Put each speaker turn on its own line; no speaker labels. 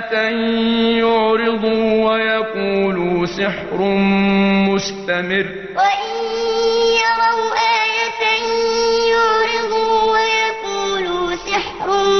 آية يعرضوا ويقولوا سحر مستمر.
وإن يروا آية يعرضوا ويقولوا سحر مستمر